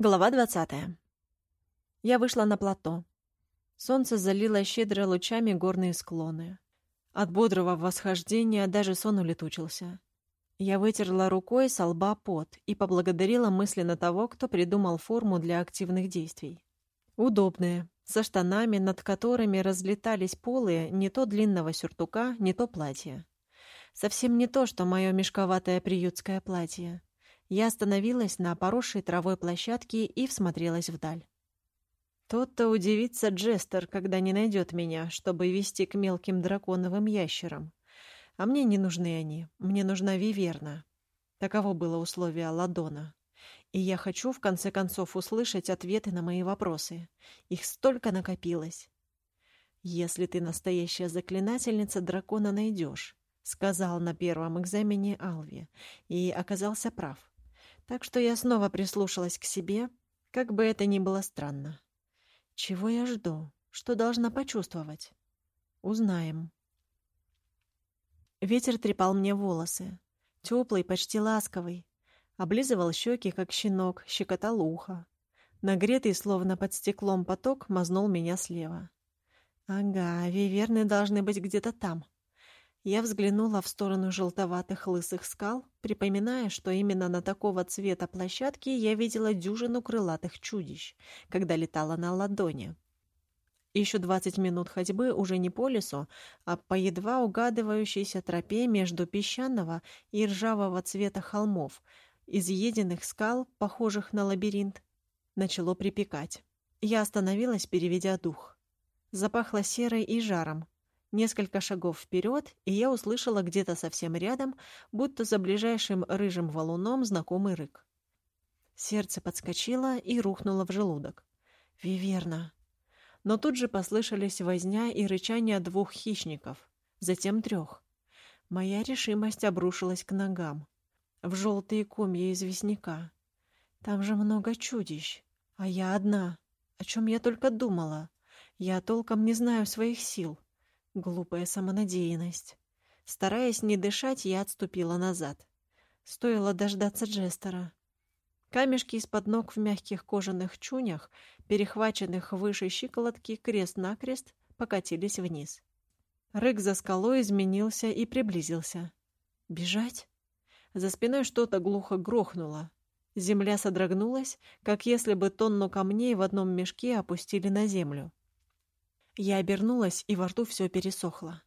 Глава двадцатая. Я вышла на плато. Солнце залило щедро лучами горные склоны. От бодрого восхождения даже сон улетучился. Я вытерла рукой со лба пот и поблагодарила мысленно того, кто придумал форму для активных действий. Удобная, со штанами, над которыми разлетались полы не то длинного сюртука, не то платья. Совсем не то, что мое мешковатое приютское платье. Я остановилась на поросшей травой площадке и всмотрелась вдаль. Тот-то удивится Джестер, когда не найдет меня, чтобы вести к мелким драконовым ящерам. А мне не нужны они, мне нужна Виверна. Таково было условие Ладона. И я хочу, в конце концов, услышать ответы на мои вопросы. Их столько накопилось. «Если ты настоящая заклинательница, дракона найдешь», — сказал на первом экзамене Алви, и оказался прав. Так что я снова прислушалась к себе, как бы это ни было странно. Чего я жду? Что должна почувствовать? Узнаем. Ветер трепал мне волосы. Теплый, почти ласковый. Облизывал щеки, как щенок, щекотал ухо. Нагретый, словно под стеклом поток, мазнул меня слева. Ага, виверны должны быть где-то там. Я взглянула в сторону желтоватых лысых скал, припоминая, что именно на такого цвета площадке я видела дюжину крылатых чудищ, когда летала на ладони. Еще двадцать минут ходьбы уже не по лесу, а по едва угадывающейся тропе между песчаного и ржавого цвета холмов, изъеденных скал, похожих на лабиринт, начало припекать. Я остановилась, переведя дух. Запахло серой и жаром, Несколько шагов вперед, и я услышала где-то совсем рядом, будто за ближайшим рыжим валуном, знакомый рык. Сердце подскочило и рухнуло в желудок. Виверна. Но тут же послышались возня и рычание двух хищников, затем трех. Моя решимость обрушилась к ногам, в желтые комья известняка. Там же много чудищ, а я одна. О чем я только думала. Я толком не знаю своих сил. Глупая самонадеянность. Стараясь не дышать, я отступила назад. Стоило дождаться Джестера. Камешки из-под ног в мягких кожаных чунях, перехваченных выше щиколотки крест-накрест, покатились вниз. Рык за скалой изменился и приблизился. Бежать? За спиной что-то глухо грохнуло. Земля содрогнулась, как если бы тонну камней в одном мешке опустили на землю. Я обернулась, и во рту все пересохло.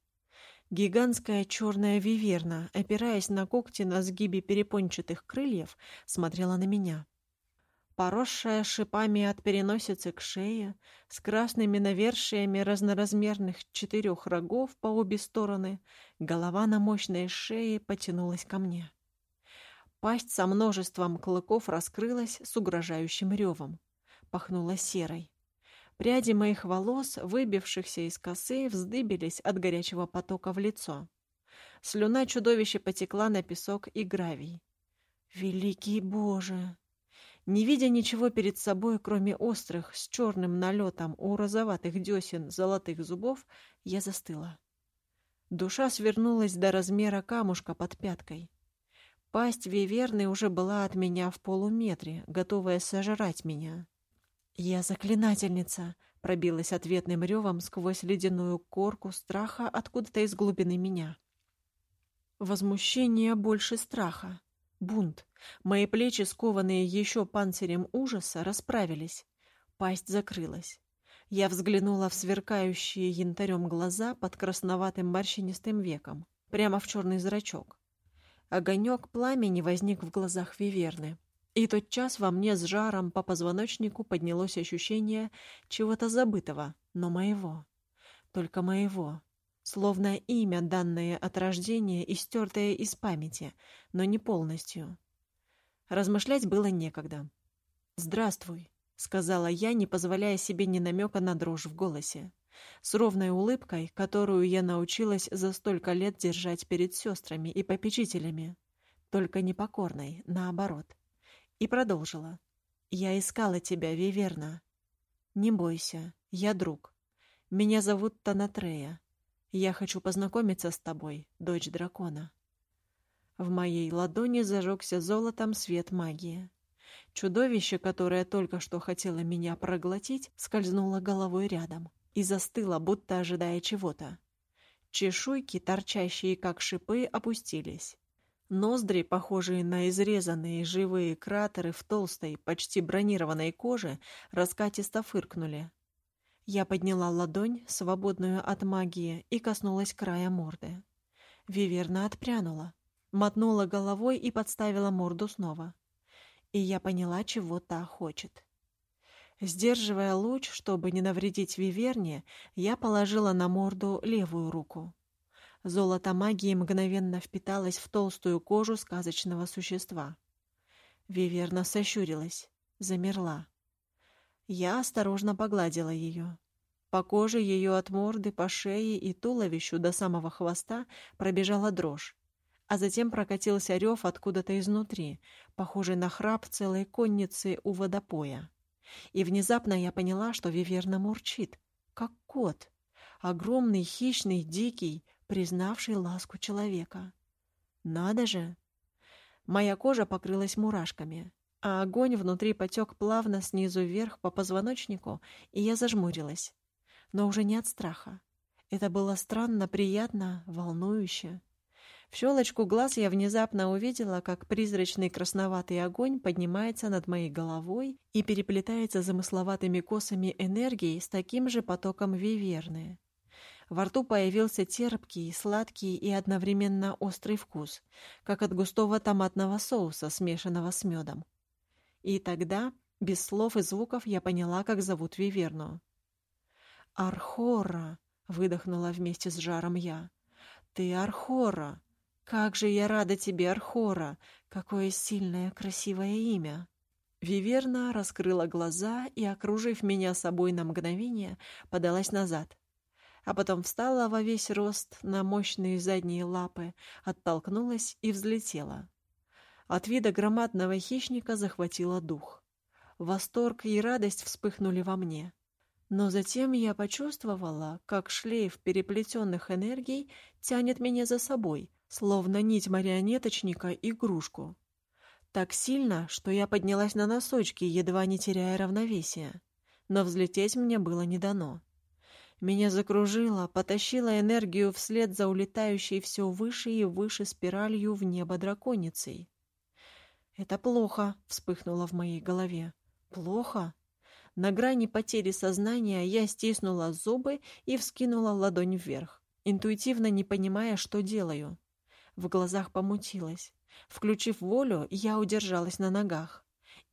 Гигантская черная виверна, опираясь на когти на сгибе перепончатых крыльев, смотрела на меня. Поросшая шипами от переносицы к шее, с красными навершиями разноразмерных четырех рогов по обе стороны, голова на мощной шее потянулась ко мне. Пасть со множеством клыков раскрылась с угрожающим ревом. Пахнула серой. Пряди моих волос, выбившихся из косы, вздыбились от горячего потока в лицо. Слюна чудовища потекла на песок и гравий. Великий Боже! Не видя ничего перед собой, кроме острых, с черным налетом у розоватых десен золотых зубов, я застыла. Душа свернулась до размера камушка под пяткой. Пасть виверны уже была от меня в полуметре, готовая сожрать меня. «Я заклинательница!» — пробилась ответным ревом сквозь ледяную корку страха откуда-то из глубины меня. Возмущение больше страха. Бунт. Мои плечи, скованные еще панцирем ужаса, расправились. Пасть закрылась. Я взглянула в сверкающие янтарем глаза под красноватым морщинистым веком, прямо в черный зрачок. Огонек пламени возник в глазах Виверны. И тот час во мне с жаром по позвоночнику поднялось ощущение чего-то забытого, но моего. Только моего. Словно имя, данное от рождения и стертое из памяти, но не полностью. Размышлять было некогда. «Здравствуй», — сказала я, не позволяя себе ни намека на дрожь в голосе. С ровной улыбкой, которую я научилась за столько лет держать перед сестрами и попечителями. Только непокорной, наоборот и продолжила. «Я искала тебя, Виверна. Не бойся, я друг. Меня зовут Танатрея. Я хочу познакомиться с тобой, дочь дракона». В моей ладони зажегся золотом свет магии. Чудовище, которое только что хотело меня проглотить, скользнуло головой рядом и застыло, будто ожидая чего-то. Чешуйки, торчащие как шипы, опустились. Ноздри, похожие на изрезанные живые кратеры в толстой, почти бронированной коже, раскатисто фыркнули. Я подняла ладонь, свободную от магии, и коснулась края морды. Виверна отпрянула, мотнула головой и подставила морду снова. И я поняла, чего та хочет. Сдерживая луч, чтобы не навредить Виверне, я положила на морду левую руку. Золото магии мгновенно впиталось в толстую кожу сказочного существа. Виверна сощурилась, замерла. Я осторожно погладила ее. По коже ее от морды, по шее и туловищу до самого хвоста пробежала дрожь, а затем прокатился рев откуда-то изнутри, похожий на храп целой конницы у водопоя. И внезапно я поняла, что Виверна мурчит, как кот. Огромный, хищный, дикий, признавший ласку человека. Надо же! Моя кожа покрылась мурашками, а огонь внутри потек плавно снизу вверх по позвоночнику, и я зажмурилась. Но уже не от страха. Это было странно, приятно, волнующе. В щелочку глаз я внезапно увидела, как призрачный красноватый огонь поднимается над моей головой и переплетается замысловатыми косами энергии с таким же потоком виверны. Во рту появился терпкий, сладкий и одновременно острый вкус, как от густого томатного соуса, смешанного с медом. И тогда, без слов и звуков, я поняла, как зовут Виверну. «Архора!» — выдохнула вместе с жаром я. «Ты Архора! Как же я рада тебе, Архора! Какое сильное, красивое имя!» Виверна раскрыла глаза и, окружив меня собой на мгновение, подалась назад а потом встала во весь рост на мощные задние лапы, оттолкнулась и взлетела. От вида громадного хищника захватила дух. Восторг и радость вспыхнули во мне. Но затем я почувствовала, как шлейф переплетенных энергий тянет меня за собой, словно нить марионеточника игрушку. Так сильно, что я поднялась на носочки, едва не теряя равновесия. Но взлететь мне было не дано. Меня закружило, потащило энергию вслед за улетающей все выше и выше спиралью в небо драконицей. «Это плохо», — вспыхнуло в моей голове. «Плохо?» На грани потери сознания я стиснула зубы и вскинула ладонь вверх, интуитивно не понимая, что делаю. В глазах помутилось. Включив волю, я удержалась на ногах.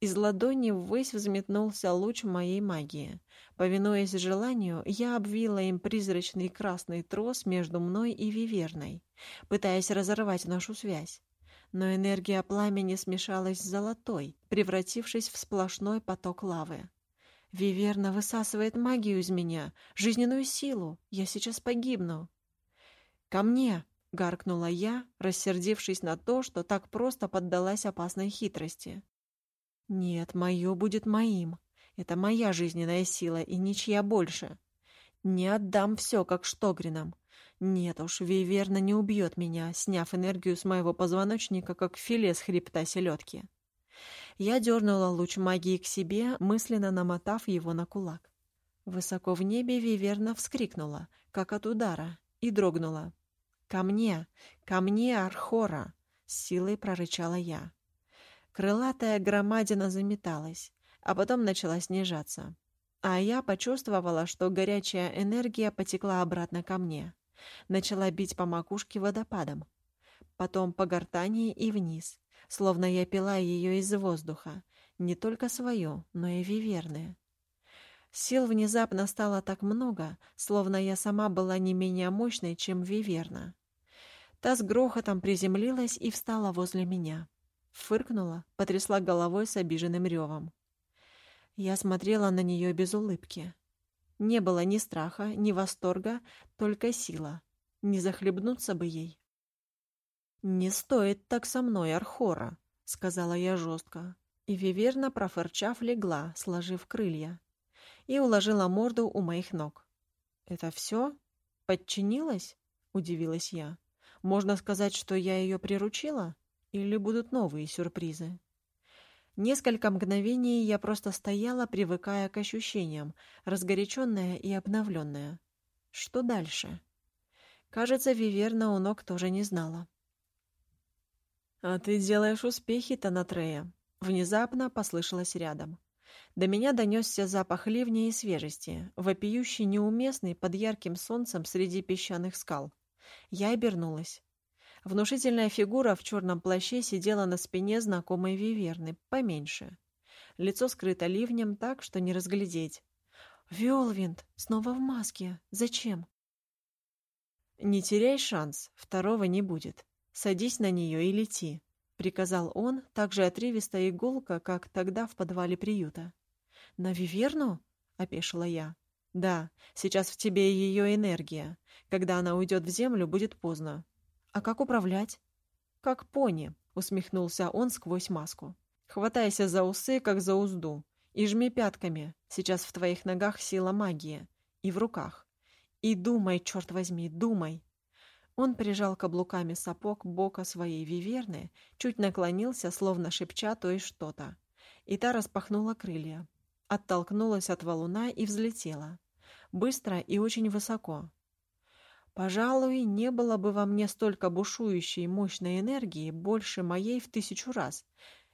Из ладони ввысь взметнулся луч моей магии. Повинуясь желанию, я обвила им призрачный красный трос между мной и Виверной, пытаясь разорвать нашу связь. Но энергия пламени смешалась с золотой, превратившись в сплошной поток лавы. Виверна высасывает магию из меня, жизненную силу. Я сейчас погибну. «Ко мне!» — гаркнула я, рассердившись на то, что так просто поддалась опасной хитрости. Нет, мое будет моим. Это моя жизненная сила и ничья больше. Не отдам все, как Штогринам. Нет уж, Виверна не убьет меня, сняв энергию с моего позвоночника, как филе с хребта селедки. Я дернула луч магии к себе, мысленно намотав его на кулак. Высоко в небе Виверна вскрикнула, как от удара, и дрогнула. «Ко мне! Ко мне, Архора!» — с силой прорычала я. Крылатая громадина заметалась, а потом начала снижаться. А я почувствовала, что горячая энергия потекла обратно ко мне. Начала бить по макушке водопадом. Потом по гортани и вниз, словно я пила ее из воздуха. Не только свою, но и виверны. Сил внезапно стало так много, словно я сама была не менее мощной, чем виверна. Та с грохотом приземлилась и встала возле меня. Фыркнула, потрясла головой с обиженным ревом. Я смотрела на нее без улыбки. Не было ни страха, ни восторга, только сила. Не захлебнуться бы ей. «Не стоит так со мной, Архора», — сказала я жестко. И Виверна, профырчав, легла, сложив крылья. И уложила морду у моих ног. «Это все? Подчинилась?» — удивилась я. «Можно сказать, что я ее приручила?» Или будут новые сюрпризы? Несколько мгновений я просто стояла, привыкая к ощущениям, разгоряченная и обновленная. Что дальше? Кажется, Виверна у ног тоже не знала. «А ты делаешь успехи, Танатрея!» Внезапно послышалось рядом. До меня донесся запах ливня и свежести, вопиющий неуместный под ярким солнцем среди песчаных скал. Я обернулась. Внушительная фигура в черном плаще сидела на спине знакомой виверны, поменьше. Лицо скрыто ливнем так, что не разглядеть. «Виолвинд! Снова в маске! Зачем?» «Не теряй шанс, второго не будет. Садись на нее и лети», — приказал он, так же отрывисто и гулко, как тогда в подвале приюта. «На Виверну?» — опешила я. «Да, сейчас в тебе ее энергия. Когда она уйдет в землю, будет поздно. А как управлять?» «Как пони», — усмехнулся он сквозь маску. «Хватайся за усы, как за узду, и жми пятками. Сейчас в твоих ногах сила магии. И в руках. И думай, черт возьми, думай!» Он прижал каблуками сапог бока своей виверны, чуть наклонился, словно шепча то и что-то. И та распахнула крылья, оттолкнулась от валуна и взлетела. Быстро и очень высоко. Пожалуй, не было бы во мне столько бушующей мощной энергии, больше моей в тысячу раз.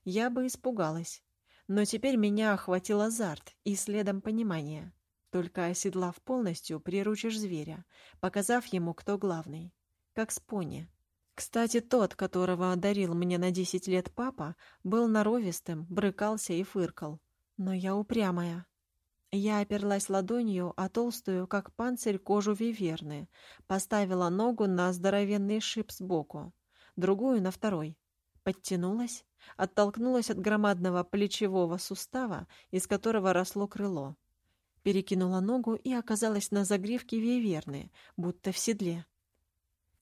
Я бы испугалась. Но теперь меня охватил азарт и следом понимание. Только оседлав полностью, приручишь зверя, показав ему, кто главный. Как с пони. Кстати, тот, которого одарил мне на десять лет папа, был норовистым, брыкался и фыркал. Но я упрямая. Я оперлась ладонью о толстую, как панцирь, кожу виверны, поставила ногу на здоровенный шип сбоку, другую на второй. Подтянулась, оттолкнулась от громадного плечевого сустава, из которого росло крыло. Перекинула ногу и оказалась на загривке виверны, будто в седле.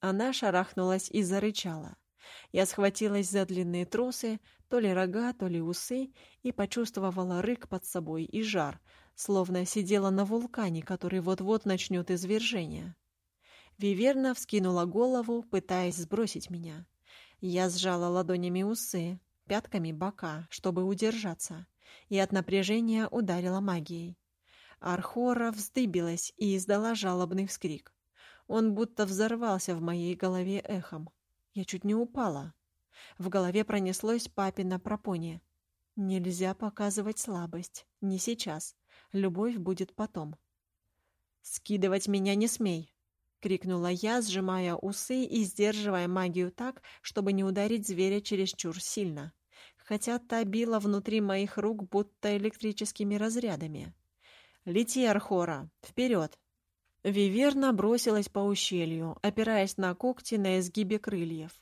Она шарахнулась и зарычала. Я схватилась за длинные тросы, то ли рога, то ли усы, и почувствовала рык под собой и жар, словно сидела на вулкане, который вот-вот начнет извержение. Виверна вскинула голову, пытаясь сбросить меня. Я сжала ладонями усы, пятками бока, чтобы удержаться, и от напряжения ударила магией. Архора вздыбилась и издала жалобный вскрик. Он будто взорвался в моей голове эхом. Я чуть не упала. В голове пронеслось папина пропоне. Нельзя показывать слабость. Не сейчас. Любовь будет потом. «Скидывать меня не смей!» — крикнула я, сжимая усы и сдерживая магию так, чтобы не ударить зверя чересчур сильно, хотя та била внутри моих рук будто электрическими разрядами. «Лети, Архора! Вперед!» Виверна бросилась по ущелью, опираясь на когти на изгибе крыльев.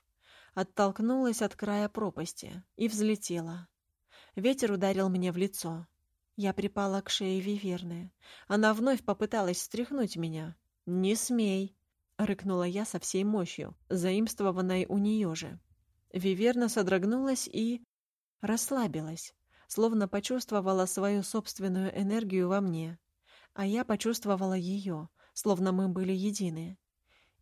Оттолкнулась от края пропасти и взлетела. Ветер ударил мне в лицо. Я припала к шее Виверны. Она вновь попыталась встряхнуть меня. «Не смей!» — рыкнула я со всей мощью, заимствованной у нее же. Виверна содрогнулась и... расслабилась, словно почувствовала свою собственную энергию во мне. А я почувствовала ее, словно мы были едины.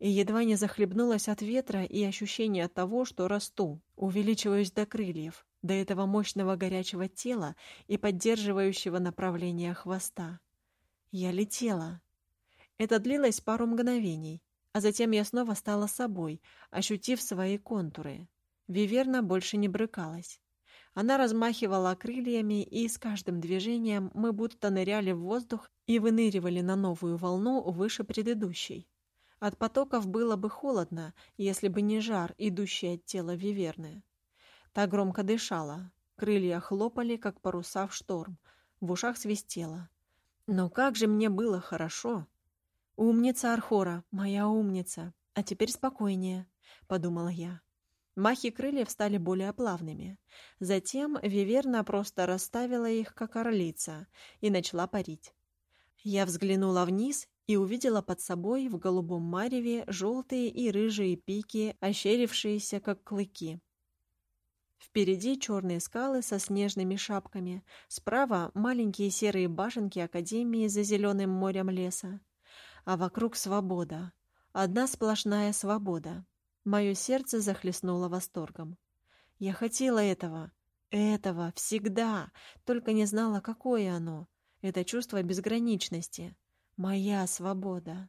И едва не захлебнулась от ветра и ощущения того, что расту, увеличиваюсь до крыльев, до этого мощного горячего тела и поддерживающего направление хвоста. Я летела. Это длилось пару мгновений, а затем я снова стала собой, ощутив свои контуры. Виверна больше не брыкалась. Она размахивала крыльями, и с каждым движением мы будто ныряли в воздух и выныривали на новую волну выше предыдущей. От потоков было бы холодно, если бы не жар, идущий от тела Виверны. Та громко дышала, крылья хлопали, как паруса в шторм, в ушах свистело. Но как же мне было хорошо! «Умница, Архора, моя умница! А теперь спокойнее», — подумала я. Махи крыльев стали более плавными. Затем Виверна просто расставила их, как орлица, и начала парить. Я взглянула вниз и увидела под собой в голубом мареве желтые и рыжие пики, ощерившиеся, как клыки. Впереди черные скалы со снежными шапками, справа маленькие серые башенки Академии за зеленым морем леса. А вокруг свобода. Одна сплошная свобода. Мое сердце захлестнуло восторгом. Я хотела этого. Этого всегда, только не знала, какое оно. Это чувство безграничности. Моя свобода.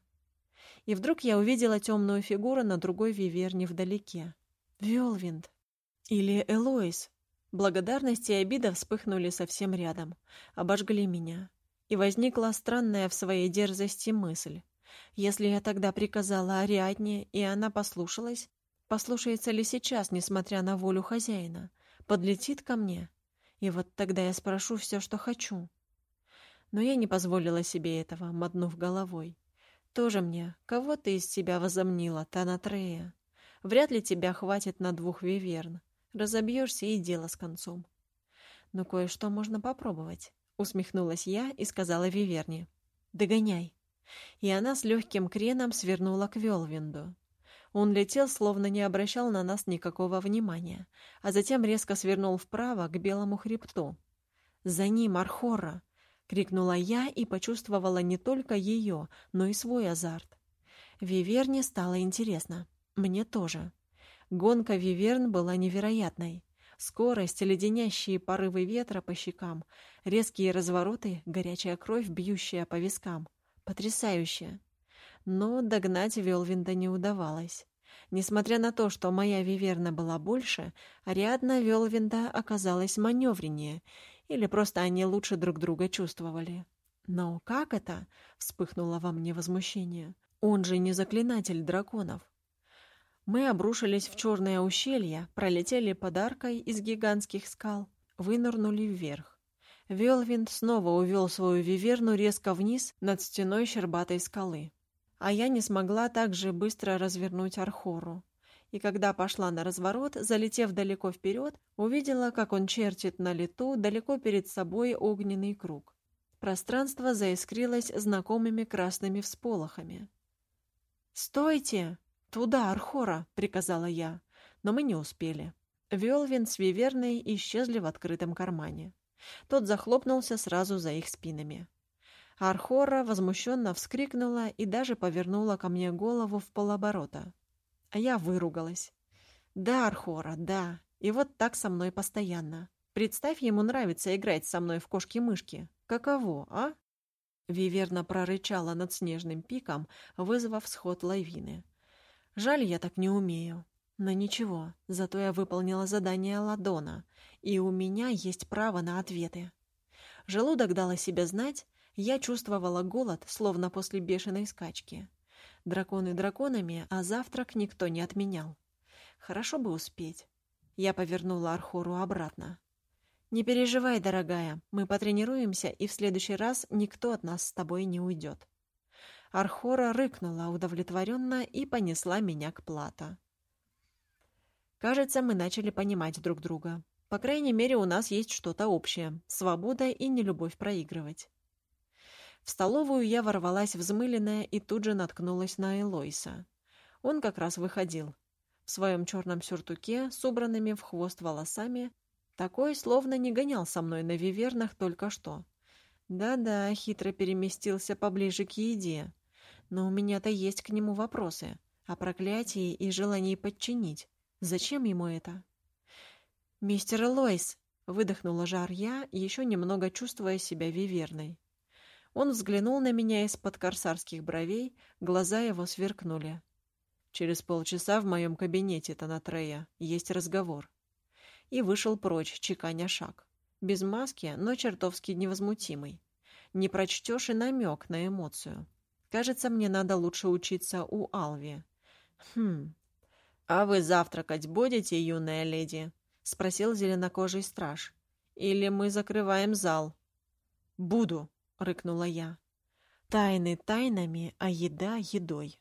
И вдруг я увидела темную фигуру на другой виверне вдалеке. Вёлвинд. Или Элоис. Благодарность и обида вспыхнули совсем рядом, обожгли меня. И возникла странная в своей дерзости мысль. Если я тогда приказала Ариадне, и она послушалась, послушается ли сейчас, несмотря на волю хозяина? Подлетит ко мне? И вот тогда я спрошу все, что хочу. Но я не позволила себе этого, мотнув головой. Тоже мне, кого ты из себя возомнила, Танатрея? Вряд ли тебя хватит на двух виверн. Разобьешься и дело с концом. Но кое-что можно попробовать. Усмехнулась я и сказала Виверне. «Догоняй». И она с легким креном свернула к Велвинду. Он летел, словно не обращал на нас никакого внимания, а затем резко свернул вправо к белому хребту. «За ним, Архора!» — крикнула я и почувствовала не только ее, но и свой азарт. Виверне стало интересно. Мне тоже. Гонка Виверн была невероятной. Скорость, леденящие порывы ветра по щекам, резкие развороты, горячая кровь, бьющая по вискам. Потрясающе. Но догнать Велвинда не удавалось. Несмотря на то, что моя Виверна была больше, Ариадна Велвинда оказалась маневреннее, или просто они лучше друг друга чувствовали. Но как это? Вспыхнуло во мне возмущение. Он же не заклинатель драконов. Мы обрушились в черное ущелье, пролетели под аркой из гигантских скал, вынырнули вверх. Велвинд снова увел свою виверну резко вниз над стеной щербатой скалы. А я не смогла так же быстро развернуть Архору. И когда пошла на разворот, залетев далеко вперед, увидела, как он чертит на лету далеко перед собой огненный круг. Пространство заискрилось знакомыми красными всполохами. «Стойте!» «Туда, Архора!» — приказала я. Но мы не успели. Велвин с Виверной исчезли в открытом кармане. Тот захлопнулся сразу за их спинами. Архора возмущенно вскрикнула и даже повернула ко мне голову в полоборота. А я выругалась. «Да, Архора, да. И вот так со мной постоянно. Представь, ему нравится играть со мной в кошки-мышки. Каково, а?» Виверна прорычала над снежным пиком, вызвав сход лавины. Жаль, я так не умею. Но ничего, зато я выполнила задание Ладона, и у меня есть право на ответы. Желудок дал о себе знать, я чувствовала голод, словно после бешеной скачки. Драконы драконами, а завтрак никто не отменял. Хорошо бы успеть. Я повернула Архору обратно. «Не переживай, дорогая, мы потренируемся, и в следующий раз никто от нас с тобой не уйдет». Архора рыкнула удовлетворенно и понесла меня к плата. Кажется, мы начали понимать друг друга. По крайней мере, у нас есть что-то общее — свобода и нелюбовь проигрывать. В столовую я ворвалась взмыленная и тут же наткнулась на Элойса. Он как раз выходил. В своем черном сюртуке, с убранными в хвост волосами, такой словно не гонял со мной на вивернах только что. Да-да, хитро переместился поближе к еде. Но у меня-то есть к нему вопросы о проклятии и желании подчинить. Зачем ему это? «Мистер Лойс!» — выдохнула жар я, еще немного чувствуя себя виверной. Он взглянул на меня из-под корсарских бровей, глаза его сверкнули. «Через полчаса в моем кабинете, Танатрея, есть разговор». И вышел прочь, чеканя шаг. Без маски, но чертовски невозмутимый. Не прочтешь и намек на эмоцию. Кажется, мне надо лучше учиться у Алви. Хм. А вы завтракать будете, юная леди? спросил зеленокожий страж. Или мы закрываем зал? Буду, рыкнула я. Тайны тайнами, а еда едой.